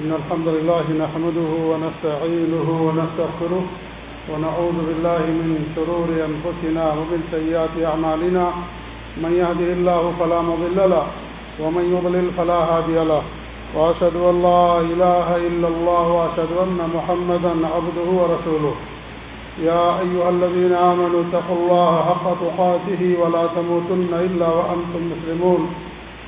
إن الحمد لله نحمده ونستعينه ونستغفره ونعوذ بالله من شرور أنفسنا ومن سيئات أعمالنا من يهده الله فلا مضل له ومن يضلل فلا هادي له وأشهد أن لا إله إلا الله وأشهد أن محمدا عبده ورسوله يا أيها الذين آمنوا اتقوا الله حق تقاته ولا تموتن إلا وأنتم مسلمون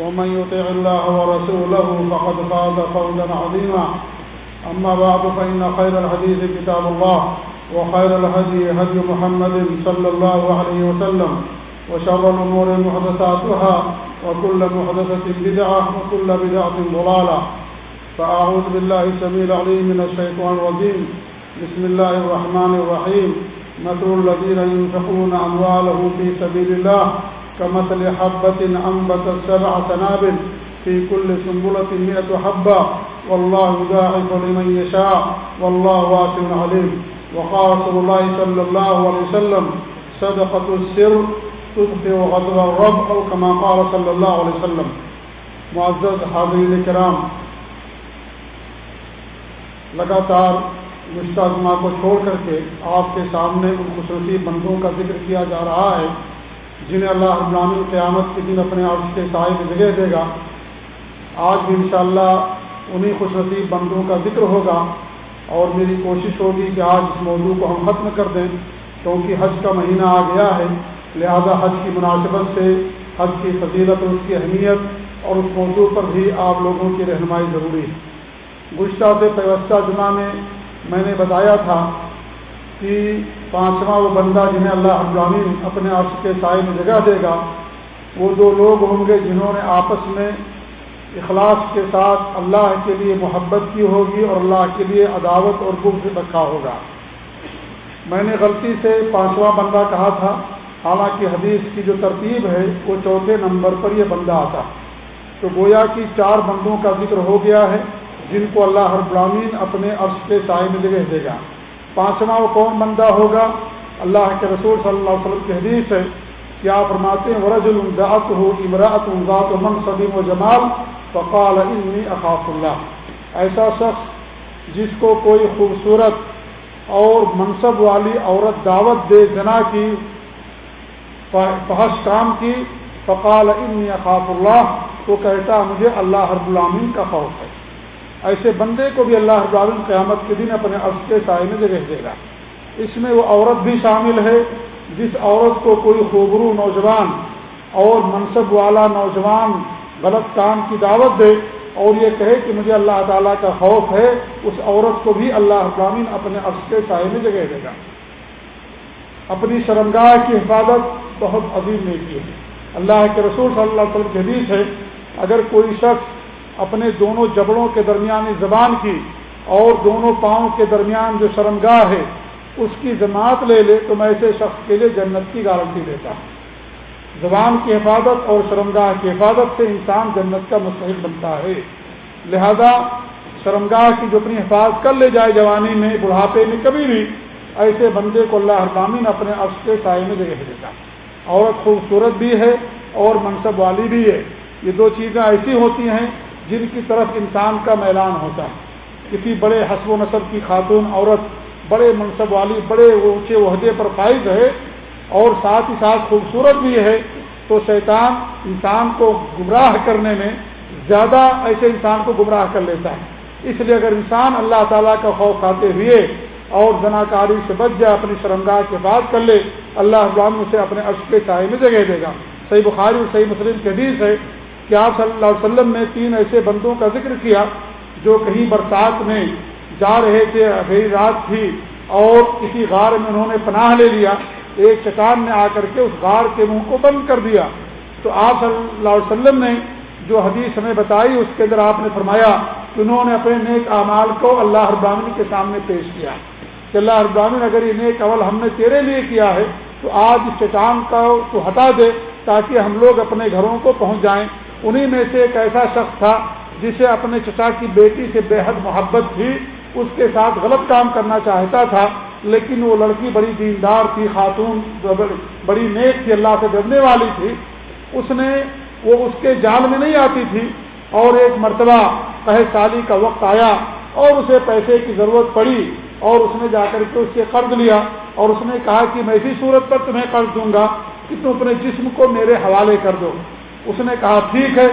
ومن يطع الله ورسوله فقد فاز فوزا عظيما. أما بعد، فإن خير الحديث كتاب الله، وخير الهدي هدي محمد صلى الله عليه وسلم، وشر الأمور محدثاتها، وكل محدثة بدعة، وكل بدعة ضلالة. فأعوذ بالله السميع العليم من الشيطان الرجيم. بسم الله الرحمن الرحيم. مثل الذين ينفقون أموالهم في سبيل الله كمثل حبة أنبتت سبع سنابل في كل سنبلة مئة حبة. والله يضاعف لمن يشاء. والله واسع عليم. وقال رسول الله صلى الله عليه وسلم، صدقة السر تدخل غضب الرب. أو كما قال صلى الله عليه وسلم. معزز حاضرین کرام، لگاتار گزشتہ جمعہ کو چھوڑ کر کے آپ کے سامنے ان خصوصی بندوں کا ذکر کیا جا رہا ہے۔ جنہیں اللہ ابرامی قیامت کے دن اپنے عرض کے سائے میں جگہ دے گا، آج بھی انشاءاللہ انہی خصوصی بندوں کا ذکر ہوگا اور میری کوشش ہوگی کہ آج اس موضوع کو ہم ختم کر دیں، کیونکہ حج کا مہینہ آ گیا ہے۔ لہذا حج کی مناسبت سے، حج کی فضیلت اور اس کی اہمیت اور اس موضوع پر بھی آپ لوگوں کی رہنمائی ضروری ہے۔ گزشتہ سے پیوستہ جمعہ میں میں نے بتایا تھا کہ پانچواں وہ بندہ جنہیں اللہ ابراہین اپنے عرص کے سائے میں جگہ دے گا، وہ دو لوگ ہوں گے جنہوں نے آپس میں اخلاص کے ساتھ اللہ کے لیے محبت کی ہوگی اور اللہ کے لیے عداوت اور گفت رکھا ہوگا۔ میں نے غلطی سے پانچواں بندہ کہا تھا، حالانکہ حدیث کی جو ترتیب ہے، وہ چوتھے نمبر پر یہ بندہ آتا۔ تو گویا کی چار بندوں کا ذکر ہو گیا ہے، جن کو اللہ ہر برامین اپنے عرص کے سائے میں جگہ دے گا۔ پانچواں وہ کون بندہ ہوگا؟ اللہ کے رسول صلی اللہ علیہ وسلم کی حدیث ہے کیا فرماتے ہیں ورج الزاط ہو امراط الزاط و من صدیم و جمال فقال انی اقاف اللہ. ایسا شخص جس کو کوئی خوبصورت اور منصب والی عورت دعوت دے، جنا کی، فحش کام کی، فقال انی اقاف اللہ، تو کہتا مجھے اللہ ہر غلامین کا خوف ہے۔ ایسے بندے کو بھی اللہ ابراہین قیامت کے دن اپنے عرض کے سائے میں جگہ دے گا۔ اس میں وہ عورت بھی شامل ہے، جس عورت کو کوئی خوبرو نوجوان اور منصب والا نوجوان غلط کام کی دعوت دے اور یہ کہے کہ مجھے اللہ تعالیٰ کا خوف ہے، اس عورت کو بھی اللہ ابراہین اپنے عرض کے سائے میں جگہ دے گا۔ اپنی شرمگاہ کی حفاظت بہت عظیم نیکی ہے۔ اللہ کے رسول صلی اللہ علیہ وسلم کے حدیث ہے، اگر کوئی شخص اپنے دونوں جبڑوں کے درمیانی زبان کی اور دونوں پاؤں کے درمیان جو شرمگاہ ہے، اس کی جماعت لے لے تو میں ایسے شخص کے لیے جنت کی گارنٹی دیتا ہوں۔ زبان کی حفاظت اور شرمگاہ کی حفاظت سے انسان جنت کا مستحق بنتا ہے۔ لہذا شرمگاہ کی جو اپنی حفاظت کر لے جائے جوانی میں، بڑھاپے میں کبھی بھی، ایسے بندے کو اللہ حرامین اپنے عرص کے سائے میں جگہ دیتا۔ عورت خوبصورت بھی ہے اور منصب والی بھی ہے۔ یہ دو چیزیں ایسی ہوتی ہیں جن کی طرف انسان کا میلان ہوتا ہے۔ کسی بڑے حسب و نصب کی خاتون عورت، بڑے منصب والی، بڑے اونچے عہدے پر فائز ہے اور ساتھ ہی ساتھ خوبصورت بھی ہے، تو شیطان انسان کو گمراہ کرنے میں زیادہ ایسے انسان کو گمراہ کر لیتا ہے۔ اس لیے اگر انسان اللہ تعالیٰ کا خوف کھاتے ہوئے اور زناکاری سے بچ جائے، اپنی شرمگاہ کے بات کر لے، اللہ ابام اسے اپنے عرش کے سائے میں جگہ دے گا۔ صحیح بخاری اور صحیح مسلم کے حدیث ہے کہ آپ صلی اللہ علیہ وسلم نے تین ایسے بندوں کا ذکر کیا جو کہیں برسات میں جا رہے تھے اندھیری رات تھی، اور کسی غار میں انہوں نے پناہ لے لیا، ایک چٹان نے آ کر کے اس غار کے منہ کو بند کر دیا۔ تو آپ صلی اللہ علیہ وسلم نے جو حدیث ہمیں بتائی، اس کے اندر آپ نے فرمایا کہ انہوں نے اپنے نیک اعمال کو اللہ ابراہین کے سامنے پیش کیا۔ کہ اللہ ابراہین اگر یہ نیک اول ہم نے تیرے لیے کیا ہے، تو آج اس چٹان کا تو ہٹا دے تاکہ ہم لوگ اپنے گھروں کو پہنچ جائیں۔ انہی میں سے ایک ایسا شخص تھا جسے اپنے چچا کی بیٹی سے بے حد محبت تھی، اس کے ساتھ غلط کام کرنا چاہتا تھا، لیکن وہ لڑکی بڑی دیندار تھی، خاتون، بڑی نیک تھی، اللہ سے ڈرنے والی تھی۔ اس نے وہ اس کے جال میں نہیں آتی تھی۔ اور ایک مرتبہ پہ سالی کا وقت آیا اور اسے پیسے کی ضرورت پڑی اور اس نے جا کر کے اس سے قرض لیا اور اس نے کہا کہ میں اسی صورت پر تمہیں قرض دوں گا کہ تم اپنے جسم کو میرے حوالے کر دو۔ اس نے کہا ٹھیک ہے،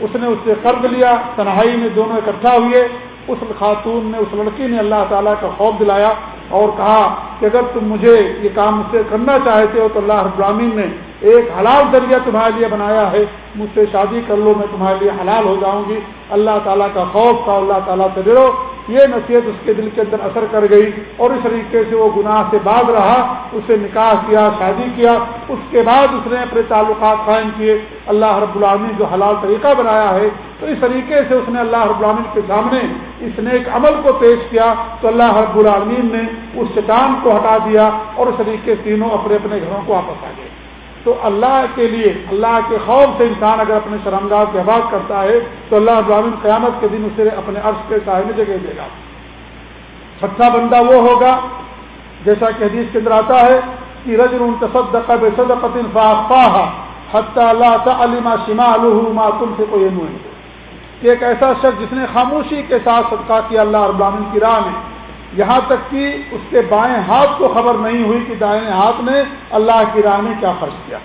اس نے اس سے قرض لیا، تنہائی میں دونوں اکٹھا ہوئے، اس خاتون نے، اس لڑکی نے اللہ تعالیٰ کا خوف دلایا اور کہا کہ اگر تم مجھے یہ کام مجھ سے کرنا چاہتے ہو تو اللہ ابراہین نے ایک حلال ذریعہ تمہارے لیے بنایا ہے، مجھ سے شادی کر لو، میں تمہارے لیے حلال ہو جاؤں گی۔ اللہ تعالیٰ کا خوف کا اللہ تعالیٰ سے ڈرو۔ یہ نصیحت اس کے دل کے اندر اثر کر گئی اور اس طریقے سے وہ گناہ سے باز رہا، اسے نکاح کیا، شادی کیا، اس کے بعد اس نے اپنے تعلقات قائم کیے۔ اللہ رب العالمین جو حلال طریقہ بنایا ہے، تو اس طریقے سے اس نے اللہ رب العالمین کے سامنے اس نے ایک عمل کو پیش کیا۔ تو اللہ رب العالمین نے اس چٹان کو ہٹا دیا اور اس طریقے تینوں اپنے اپنے گھروں کو واپس آ گئے۔ تو اللہ کے لیے، اللہ کے خوف سے انسان اگر اپنے شرمگاہ کی حفاظ کرتا ہے، تو اللہ ابراہین قیامت کے دن اسے اپنے عرض کے سائے میں جگہ دے گا۔ چھٹا بندہ وہ ہوگا، جیسا کہ حدیث کے اندر آتا ہے، کہ رج تصدق صدقت حتى لا تعلم شماله ما تنفق يمينه۔ کہ ایک ایسا شخص جس نے خاموشی کے ساتھ صدقہ کیا اللہ ابراہین کی راہ میں یہاں تک کہ اس کے بائیں ہاتھ کو خبر نہیں ہوئی کہ دائیں ہاتھ نے اللہ کی راہ میں کیا خرچ کیا۔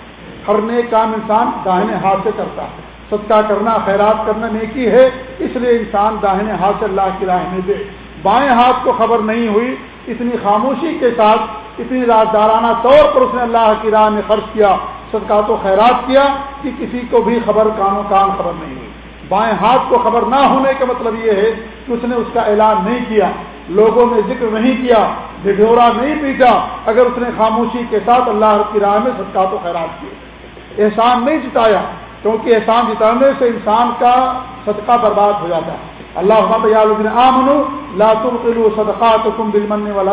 ہر نیک کام انسان داہنے ہاتھ سے کرتا ہے۔ صدقہ کرنا، خیرات کرنا نیکی ہے، اس لیے انسان داہنے ہاتھ سے اللہ کی راہ میں دے۔ بائیں ہاتھ کو خبر نہیں ہوئی، اتنی خاموشی کے ساتھ، اتنی رازدارانہ طور پر اس نے اللہ کی راہ میں خرچ کیا صدقات و خیرات کیا کہ کسی کو بھی خبر کانوں کان خبر نہیں ہوئی۔ بائیں ہاتھ کو خبر نہ ہونے کا مطلب یہ ہے کہ اس نے اس کا اعلان نہیں کیا۔ لوگوں میں ذکر نہیں کیا ڈھڈورا نہیں پیٹا۔ اگر اس نے خاموشی کے ساتھ اللہ کی راہ میں صدقات و خیرات کیے۔ احسان نہیں جتایا، کیونکہ احسان جتانے سے انسان کا صدقہ برباد ہو جاتا ہے۔ اللہ عامن لاتو صدقات کم دل مننے والا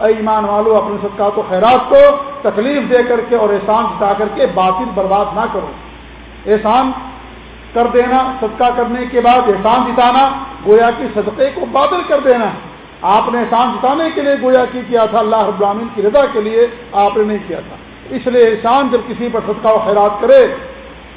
اے ایمان والو، اپنے صدقات و خیرات کو تکلیف دے کر کے اور احسان جتا کر کے باطل برباد نہ کرو۔ احسان کر دینا، صدقہ کرنے کے بعد احسان جتانا، گویا کہ صدقے کو بادل کر دینا۔ آپ نے احسان جتانے کے لیے گویا کی کیا تھا، اللہ ابراہین کی رضا کے لیے آپ نے نہیں کیا تھا۔ اس لیے احسان جب کسی پر صدقہ و خیرات کرے،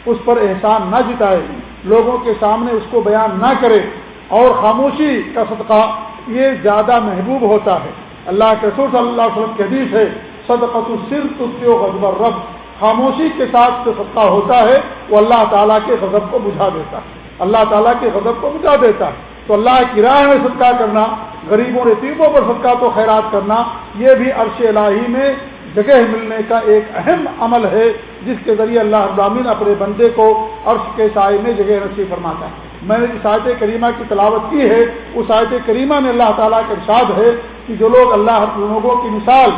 اس پر احسان نہ جتائے، لوگوں کے سامنے اس کو بیان نہ کرے اور خاموشی کا صدقہ، یہ زیادہ محبوب ہوتا ہے۔ اللہ کے رسول صلی اللہ علیہ وسلم کے حدیث ہے، صدقۃ الصرف غزب رب خاموشی کے ساتھ جو صدقہ ہوتا ہے، وہ اللہ تعالیٰ کے غضب کو بجھا دیتا ہے۔ اللہ تعالیٰ کے غضب کو بجھا دیتا ہے۔ تو اللہ کی راہ میں صدقہ کرنا غریبوں رتیبوں پر صدقہ تو خیرات کرنا، یہ بھی عرش الہی میں جگہ ملنے کا ایک اہم عمل ہے، جس کے ذریعے اللہ ابراہین اپنے بندے کو عرش کے سائے میں جگہ نصیب فرماتا ہے۔ میں نے جس آیت کریمہ کی تلاوت کی ہے، اس آیت کریمہ میں اللہ تعالیٰ کا ارشاد ہے کہ جو لوگ اللہ لوگوں کی مثال،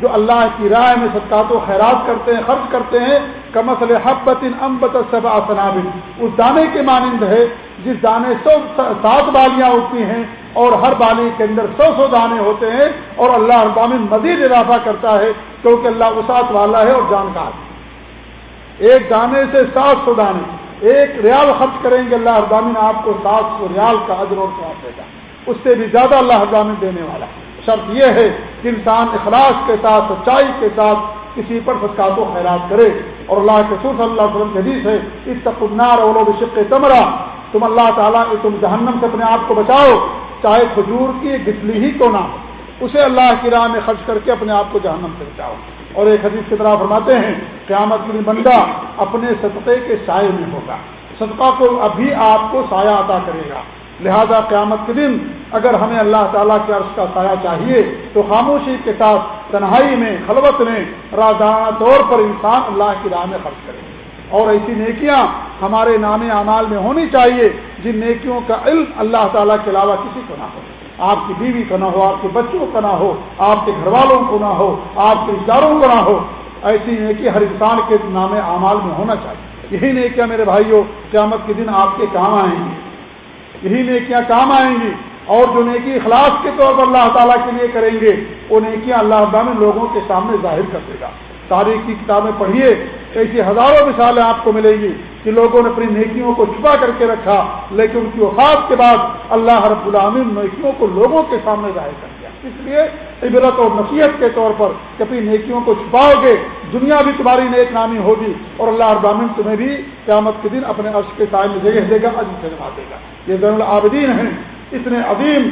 جو اللہ کی رائے میں صدقات و خیرات کرتے ہیں، خرچ کرتے ہیں کمسل حبت امبت صبا صنابل اس دانے کے مانند ہے، جس دانے سو سات بالیاں ہوتی ہیں اور ہر بالی کے اندر سو سو دانے ہوتے ہیں اور اللہ ابامن مزید اضافہ کرتا ہے کیونکہ اللہ وسعت والا ہے اور جانکار ایک دانے سے سات سو دانے، ایک ریال خرچ کریں گے اللہ ابامن آپ کو سات سو ریال کا عجر اور سواب دے گا۔ اس سے بھی زیادہ اللہ ابامن دینے والا ہے۔ شرط یہ ہے کہ انسان اخلاص کے ساتھ، سچائی کے ساتھ کسی پر صدقات و خیرات کرے۔ اور اللہ کے سور صلی اللہ علیہ وسلم حدیث ہے اس تقنار اور بشق تمرا تم اللہ تعالیٰ، تم جہنم سے اپنے آپ کو بچاؤ۔ چاہے کھجور کی گسلی ہی کو نہ ہو، اسے اللہ کی راہ میں خرچ کر کے اپنے آپ کو جہنم سے بچاؤ۔ اور ایک حدیث کی طرح فرماتے ہیں، قیامت میں بندہ اپنے صدقے کے سائے میں ہوگا۔ صدقہ کو ابھی آپ کو سایہ عطا کرے گا۔ لہذا قیامت کے دن اگر ہمیں اللہ تعالیٰ کے عرض کا سایہ چاہیے، تو خاموشی کے ساتھ تنہائی میں، خلوت میں رازانہ طور پر انسان اللہ کی راہ میں خرچ کرے۔ اور ایسی نیکیاں ہمارے نام اعمال میں ہونی چاہیے جن نیکیوں کا علم اللہ تعالیٰ کے علاوہ کسی کو نہ ہو۔ آپ کی بیوی کا نہ ہو، آپ کے بچوں کا نہ ہو، آپ کے گھر والوں کو نہ ہو، آپ کے اشاروں کو نہ ہو، ایسی نیکی ہر انسان کے نام اعمال میں ہونا چاہیے۔ یہی نیکیاں میرے بھائیوں، قیامت کے دن آپ کے کام آئیں گے یہی نیکیاں کام آئیں گی۔ اور جو نیکی اخلاص کے طور پر اللہ تعالیٰ کے لیے کریں گے، وہ نیکیاں اللہ ابامن لوگوں کے سامنے ظاہر کر دے گا۔ تاریخ کی کتابیں پڑھیے، ایسی ہزاروں مثالیں آپ کو ملیں گی کہ لوگوں نے اپنی نیکیوں کو چھپا کر کے رکھا، لیکن ان کی وفات کے بعد اللہ رب العامن نیکیوں کو لوگوں کے سامنے ظاہر کر دیا۔ اس لیے عبرت اور نصیحت کے طور پر کہ اپنی نیکیوں کو چھپاؤ گے، دنیا بھی تمہاری نیک نامی ہوگی اور اللہ ابامن تمہیں بھی قیامت کے دن اپنے عرش کے سائے میں جگہ دے گا عزم سے نما دے گا۔ یہ زین العابدین ہیں، اتنے عظیم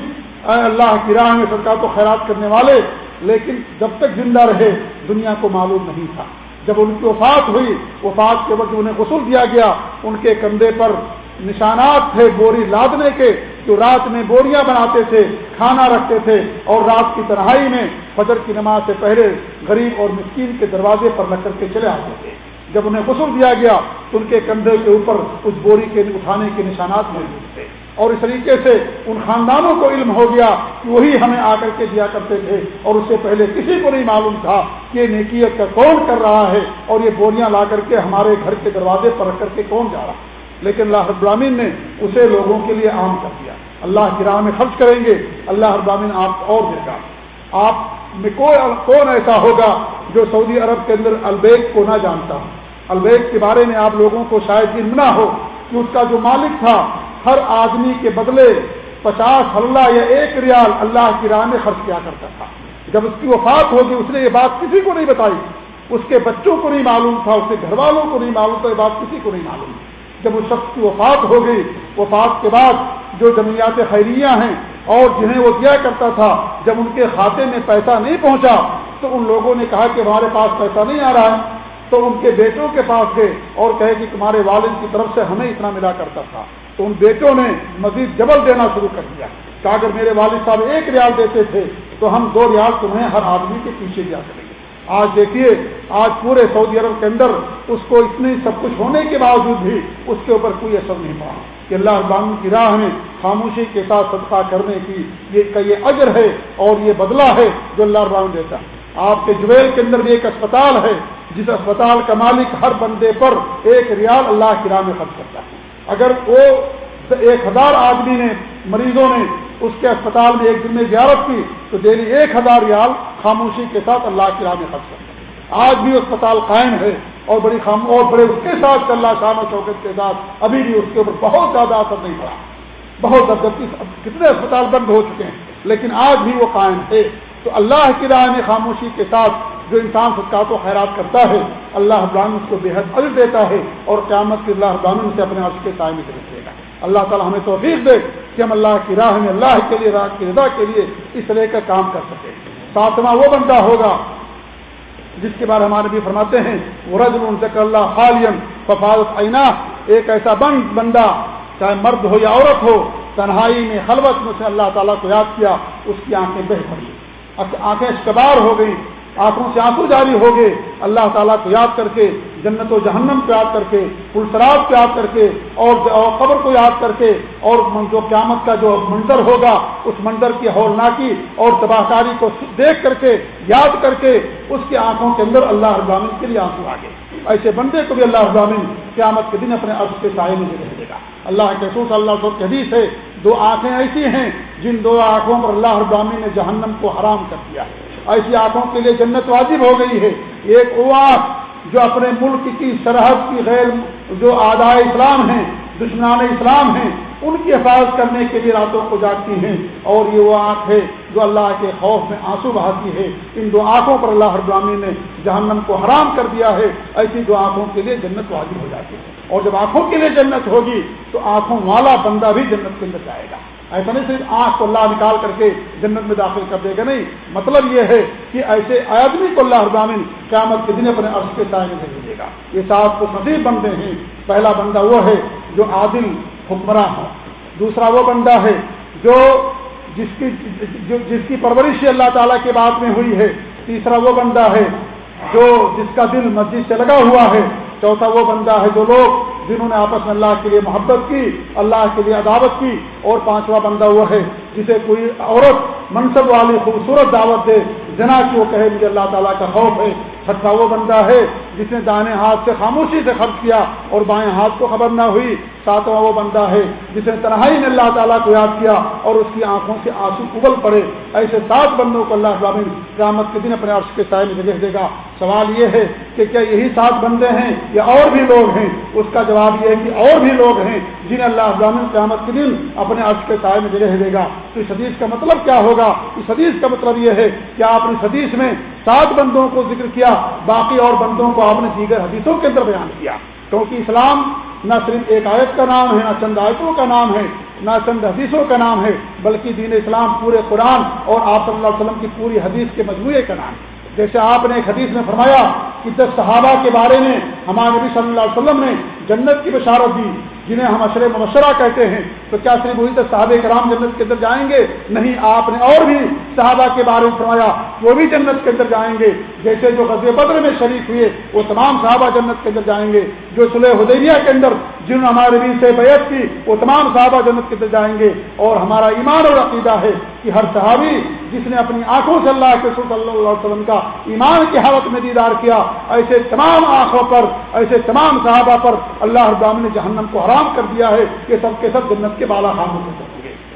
اللہ کی راہ میں سرکار کو خیرات کرنے والے لیکن جب تک زندہ رہے، دنیا کو معلوم نہیں تھا۔ جب ان کی وفات ہوئی، وفات کے وقت انہیں غسل دیا گیا۔ ان کے کندھے پر نشانات تھے بوری لادنے کے، جو رات میں بوریاں بناتے تھے، کھانا رکھتے تھے۔ اور رات کی تنہائی میں فجر کی نماز سے پہلے غریب اور مسکین کے دروازے پر رکھ کر کے چلے آتے تھے۔ جب انہیں غسل دیا گیا، تو ان کے کندھے کے اوپر اس بوری کے اٹھانے کے نشانات موجود تھے۔ اور اس طریقے سے ان خاندانوں کو علم ہو گیا کہ وہی ہمیں آ کر کے دیا کرتے تھے اور اس سے پہلے کسی کو نہیں معلوم تھا کہ یہ نیکیت کا کون کر رہا ہے اور یہ بوریاں لا کر کے ہمارے گھر کے دروازے پر رکھ کر کے کون جا رہا لیکن اللہ ابراہین نے اسے لوگوں کے لیے عام کر دیا۔ اللہ کی راہ میں خرچ کریں گے۔ اللہ ابراہین آپ کو اور دے گا۔ آپ میں کوئی کون ایسا ہوگا جو سعودی عرب کے اندر البیگ کو نہ جانتا ہو؟ البیگ کے بارے میں آپ لوگوں کو شاید علم نہ ہو کہ اس کا جو مالک تھا ہر آدمی کے بدلے پچاس اللہ یا ایک ریال اللہ کی راہ میں خرچ کیا کرتا تھا۔ جب اس کی وفات ہوگی، اس نے یہ بات کسی کو نہیں بتائی۔ اس کے بچوں کو نہیں معلوم تھا، اس کے گھر والوں کو نہیں معلوم تھا، یہ بات کسی کو نہیں معلوم۔ جب اس شخص کی وفات ہو گئی، وفات کے بعد جو جمعیات خیریہ ہیں اور جنہیں وہ دیا کرتا تھا، جب ان کے کھاتے میں پیسہ نہیں پہنچا، تو ان لوگوں نے کہا کہ ہمارے پاس پیسہ نہیں آ رہا ہے۔ تو ان کے بیٹوں کے پاس گئے اور کہے کہ تمہارے والد کی طرف سے ہمیں اتنا ملا کرتا تھا۔ تو ان بیٹوں نے مزید جبل دینا شروع کر دیا۔ کہ اگر میرے والد صاحب ایک ریال دیتے تھے، تو ہم دو ریال تمہیں ہر آدمی کے پیچھے دیا کریں گے۔ آج دیکھیے، آج پورے سعودی عرب کے اندر اس کو اتنی سب کچھ ہونے کے باوجود بھی اس کے اوپر کوئی اثر نہیں پڑا۔ کہ اللہ ابان کی راہ میں خاموشی کے ساتھ صدقہ کرنے کی یہ کا یہ اجر ہے اور یہ بدلہ ہے جو اللہ ابان دیتا ہے۔ آپ کے جویل کے اندر بھی ایک اسپتال ہے، جس اسپتال کا مالک ہر بندے پر ایک ریال اللہ کی راہ میں خرچ کرتا ہے۔ اگر وہ ایک ہزار آدمی نے، مریضوں نے اس کے اسپتال میں ایک دن میں زیارت کی، تو ڈیلی ایک ہزار ریال خاموشی کے ساتھ اللہ کی راہ میں خرچ کرتا آج بھی اسپتال قائم ہے اور بڑی خام، اور بڑے اس کے ساتھ اللہ شان و شوکت کے ساتھ ابھی بھی اس کے اوپر بہت زیادہ اثر نہیں پڑا۔ بہت زبردستی کتنے اسپتال بند ہو چکے ہیں، لیکن آج بھی وہ قائم ہے۔ تو اللہ کی راہ میں خاموشی کے ساتھ جو انسان صدقات و خیرات کرتا ہے اللہ ابراہم اس کو بے حد عزت دیتا ہے اور قیامت کی اللہ ابراہین سے اپنے عرض کے قائم رکھے گا۔ اللہ تعالیٰ ہمیں توفیق دے کہ ہم اللہ کی راہ میں اللہ کے لیے، راہ کی رضا کے لیے اس طرح کا کام کر سکیں۔ ساتواں وہ بندہ ہوگا جس کے بارے ہمارے بھی فرماتے ہیں وہ رج ذکر اللہ خالین ففاظت عینا ایک ایسا بند بندہ، چاہے مرد ہو یا عورت ہو، تنہائی میں، خلوت میں سے اللہ تعالیٰ کو یاد کیا، اس کی آنکھیں بہ پڑی۔ آنکھیں شکبار ہو گئی آنکھوں سے آنسو جاری ہو گئے۔ اللہ تعالیٰ کو یاد کر کے، جنت و جہنم کو یاد کر کے پلسراب کو یاد کر کے، اور قبر کو یاد کر کے، اور جو قیامت کا جو منظر ہوگا، اس منظر کی ہولناکی اور تباہ کاری کو دیکھ کر کے، یاد کر کے، اس کی آنکھوں کے اندر اللہ ابامن کے لیے آنسو آ گئے۔ ایسے بندے کو بھی اللہ ابامن قیامت کے دن اپنے عرض کے سائے میں رہ دے گا۔ اللہ کے رسول اللہ کی حدیث ہے، دو آنکھیں ایسی ہیں، جن دو آنکھوں پر اللہ ابامن نے جہنم کو حرام کر دیا ہے۔ ایسی آنکھوں کے لیے جنت واجب ہو گئی ہے۔ ایک وہ آنکھ جو اپنے ملک کی سرحد کی غیر جو آدھائے اسلام ہیں، دشمنان اسلام ہیں، ان کی حفاظت کرنے کے لیے راتوں کو جاگتی ہیں۔ اور یہ وہ آنکھ ہے جو اللہ کے خوف میں آنسو بہاتی ہے۔ ان دو آنکھوں پر اللہ ابرامی نے جہنم کو حرام کر دیا ہے۔ ایسی دو آنکھوں کے لیے جنت واجب ہو جاتی ہے۔ اور جب آنکھوں کے لیے جنت ہوگی، تو آنکھوں والا بندہ بھی جنت کے اندر جائے گا۔ ایسا نہیں صرف آنکھ کو اللہ نکال کر کے جنت میں داخل کر دے گا، نہیں۔ مطلب یہ ہے کہ ایسے آدمی کو اللہ ابامن قیامت کے دن اپنے عرض کے سائے میں بھیجے گا۔ یہ سات کو نصیب بندے ہیں۔ پہلا بندہ وہ ہے جو عادل، حکمراں ہو دوسرا وہ بندہ ہے جو جس کی جس کی پرورش اللہ تعالیٰ کے بعد میں ہوئی ہے۔ تیسرا وہ بندہ ہے جو جس کا دل مسجد سے لگا ہوا ہے۔ چوتھا وہ بندہ ہے جو لوگ جنہوں نے آپس میں اللہ کے لیے محبت کی، اللہ کے لیے عداوت کی۔ اور پانچواں بندہ وہ ہے جسے کوئی عورت منصب والی خوبصورت دعوت دے جنا کہ وہ کہے مجھے اللہ تعالیٰ کا خوف ہے۔ چھٹا وہ بندہ ہے جس نے دائیں ہاتھ سے خاموشی سے خرچ کیا اور بائیں ہاتھ کو خبر نہ ہوئی۔ ساتواں وہ بندہ ہے جس نے تنہائی میں اللہ تعالیٰ کو یاد کیا اور اس کی آنکھوں سے آنسو ابل پڑے۔ ایسے سات بندوں کو اللہ ابامن قیامت کے دن اپنے عرش کے سائے میں جگہ دے گا۔ سوال یہ ہے کہ کیا یہی سات بندے ہیں یا اور بھی لوگ ہیں؟ اس کا جواب یہ ہے کہ اور بھی لوگ ہیں جنہیں اللہ ابامن قیامت کے دن اپنے عرش کے سائے میں جگہ دے گا۔ تو اس حدیث کا مطلب کیا ہوگا؟ اس حدیث کا مطلب یہ ہے کہ آپ اس حدیث میں سات بندوں کو ذکر کیا، باقی اور بندوں کو آپ نے دیگر حدیثوں کے اندر بیان کیا۔ کیونکہ اسلام نہ صرف ایک آیت کا نام ہے، نہ چند آیتوں کا نام ہے، نہ چند حدیثوں کا نام ہے، بلکہ دین اسلام پورے قرآن اور آپ صلی اللہ علیہ وسلم کی پوری حدیث کے مجموعے کا نام ہے۔ جیسے آپ نے ایک حدیث میں فرمایا کہ دس صحابہ کے بارے میں ہمارے نبی صلی اللہ علیہ وسلم نے جنت کی بشارت دی۔ جنہیں ہم اشر مبشرہ کہتے ہیں، تو کیا صرف وہی تک صحابہ کرام جنت کے اندر جائیں گے؟ نہیں، آپ نے اور بھی صحابہ کے بارے میں فرمایا، وہ بھی جنت کے اندر جائیں گے۔ جیسے جو غزل بدر میں شریک ہوئے، وہ تمام صحابہ جنت کے اندر جائیں گے۔ جو صلح حدیبیہ کے اندر جنہوں نے ہمارے بیچ سے بیعت کی وہ تمام صحابہ جنت کے جائیں گے۔ اور ہمارا ایمان اور عقیدہ ہے کہ ہر صحابی جس نے اپنی آنکھوں سے اللہ کے صلی اللہ علیہ وسلم کا ایمان کی حالت میں دیدار کیا، ایسے تمام آنکھوں پر، ایسے تمام صحابہ پر اللہ ابام نے جہنم کو حرام کر دیا ہے کہ سب کے سب جنت کے بالا خام ہو سکتے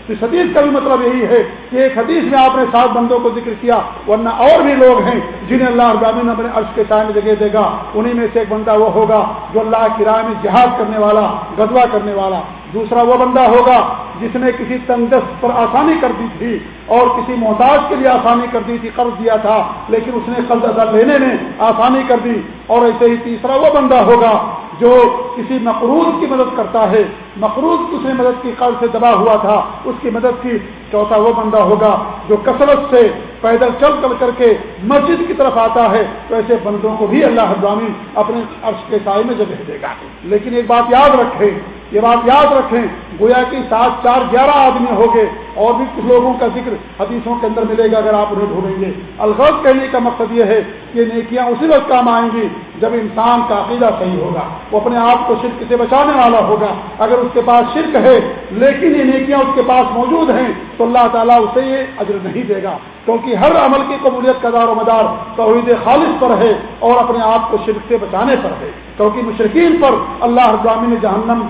اس حدیث کا بھی مطلب یہی ہے کہ ایک حدیث میں آپ نے سات بندوں کو ذکر کیا، ورنہ اور بھی لوگ ہیں جنہیں اللہ ابامن اپنے عرض کے سائے میں جگہ دے گا۔ انہیں میں سے ایک بندہ وہ ہوگا جو اللہ کی رائے میں جہاد کرنے والا گدوا کرنے والا۔ دوسرا وہ بندہ ہوگا جس نے کسی تندرست پر آسانی کر دی تھی اور کسی محتاج کے لیے آسانی کر دی تھی، قرض دیا تھا، لیکن اس نے قرض ادا لینے میں آسانی کر دی۔ اور ایسے ہی تیسرا وہ بندہ ہوگا جو کسی مقروض کی مدد کرتا ہے، مقروض اس نے مدد کی قرض سے دبا ہوا تھا، اس کی مدد کی چوتھا وہ بندہ ہوگا جو کثرت سے پیدل چل چل کر کے مسجد کی طرف آتا ہے، تو ایسے بندوں کو بھی اللہ ابرامی اپنے عرش کے سائے میں جگہ دے گا۔ لیکن ایک بات یاد رکھیں یہ بات یاد رکھیں، گویا کہ سات چار گیارہ آدمی ہو گئے اور بھی کچھ لوگوں کا ذکر حدیثوں کے اندر ملے گا اگر آپ انہیں ڈھونڈیں گے۔ الغرض کہنے کا مقصد یہ ہے کہ نیکیاں اسی وقت کام آئیں گی جب انسان کا عقیدہ صحیح ہوگا، وہ اپنے آپ کو شرک سے بچانے والا ہوگا۔ اگر اس کے پاس شرک ہے، لیکن یہ نیکیاں اس کے پاس موجود ہیں، تو اللہ تعالیٰ اسے یہ اجر نہیں دے گا۔ کیونکہ ہر عمل کی قبولیت کا دار و مدار توحید خالص پر ہے اور اپنے آپ کو شرک سے بچانے پر ہے۔ کیونکہ مشرقین پر اللہ ابرامی نے جہنم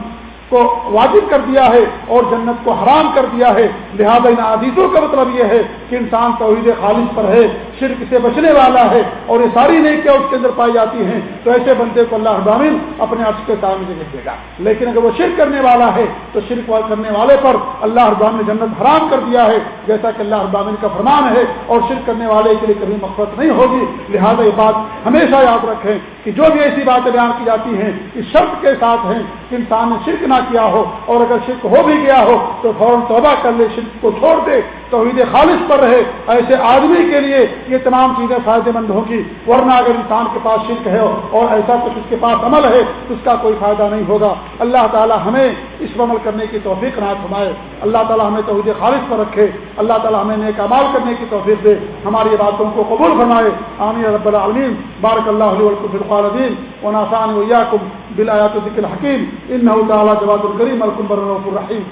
کو واجب کر دیا ہے اور جنت کو حرام کر دیا ہے۔ لہذا ان عزیزوں کا مطلب یہ ہے کہ انسان توحید خالص پر ہے۔ شرک سے بچنے والا ہے اور یہ ساری نیکیاں اس کے اندر پائی جاتی ہیں، تو ایسے بندے کو اللہ ابامن اپنے عرض کے سامنے لکھ دے گا۔ لیکن اگر وہ شرک کرنے والا ہے، تو شرک کرنے والے پر اللہ ابام نے جنت حرام کر دیا ہے، جیسا کہ اللہ ابامن کا فرمان ہے، اور شرک کرنے والے کے لیے کبھی مقصد نہیں ہوگی۔ لہذا یہ بات ہمیشہ یاد رکھیں کہ جو بھی ایسی باتیں بیان کی جاتی ہیں، اس شرط کے ساتھ ہیں کہ انسان نے شرک نہ کیا ہو، اور اگر شرک ہو بھی گیا ہو، تو فوراً توبہ کر لے، شرک کو چھوڑ دے، توحید خالص پر رہے۔ ایسے آدمی کے لیے یہ تمام چیزیں فائدے مند ہوں گی، ورنہ اگر انسان کے پاس شرک ہے اور ایسا کچھ اس کے پاس عمل ہے، تو اس کا کوئی فائدہ نہیں ہوگا۔ اللہ تعالی ہمیں اس پر عمل کرنے کی توفیق نہ فرمائے۔ اللہ تعالی ہمیں توحید خالص پر رکھے۔ اللہ تعالی ہمیں نیک امال کرنے کی توفیق دے۔ ہماری باتوں کو قبول فرمائے۔ عامر رب العالمین۔ بارک اللہ علیہ الدین و ناسان ویاکم بالآیات ذکر حکیم ان تعالیٰ جواد الکریم الکمبر الرحیم۔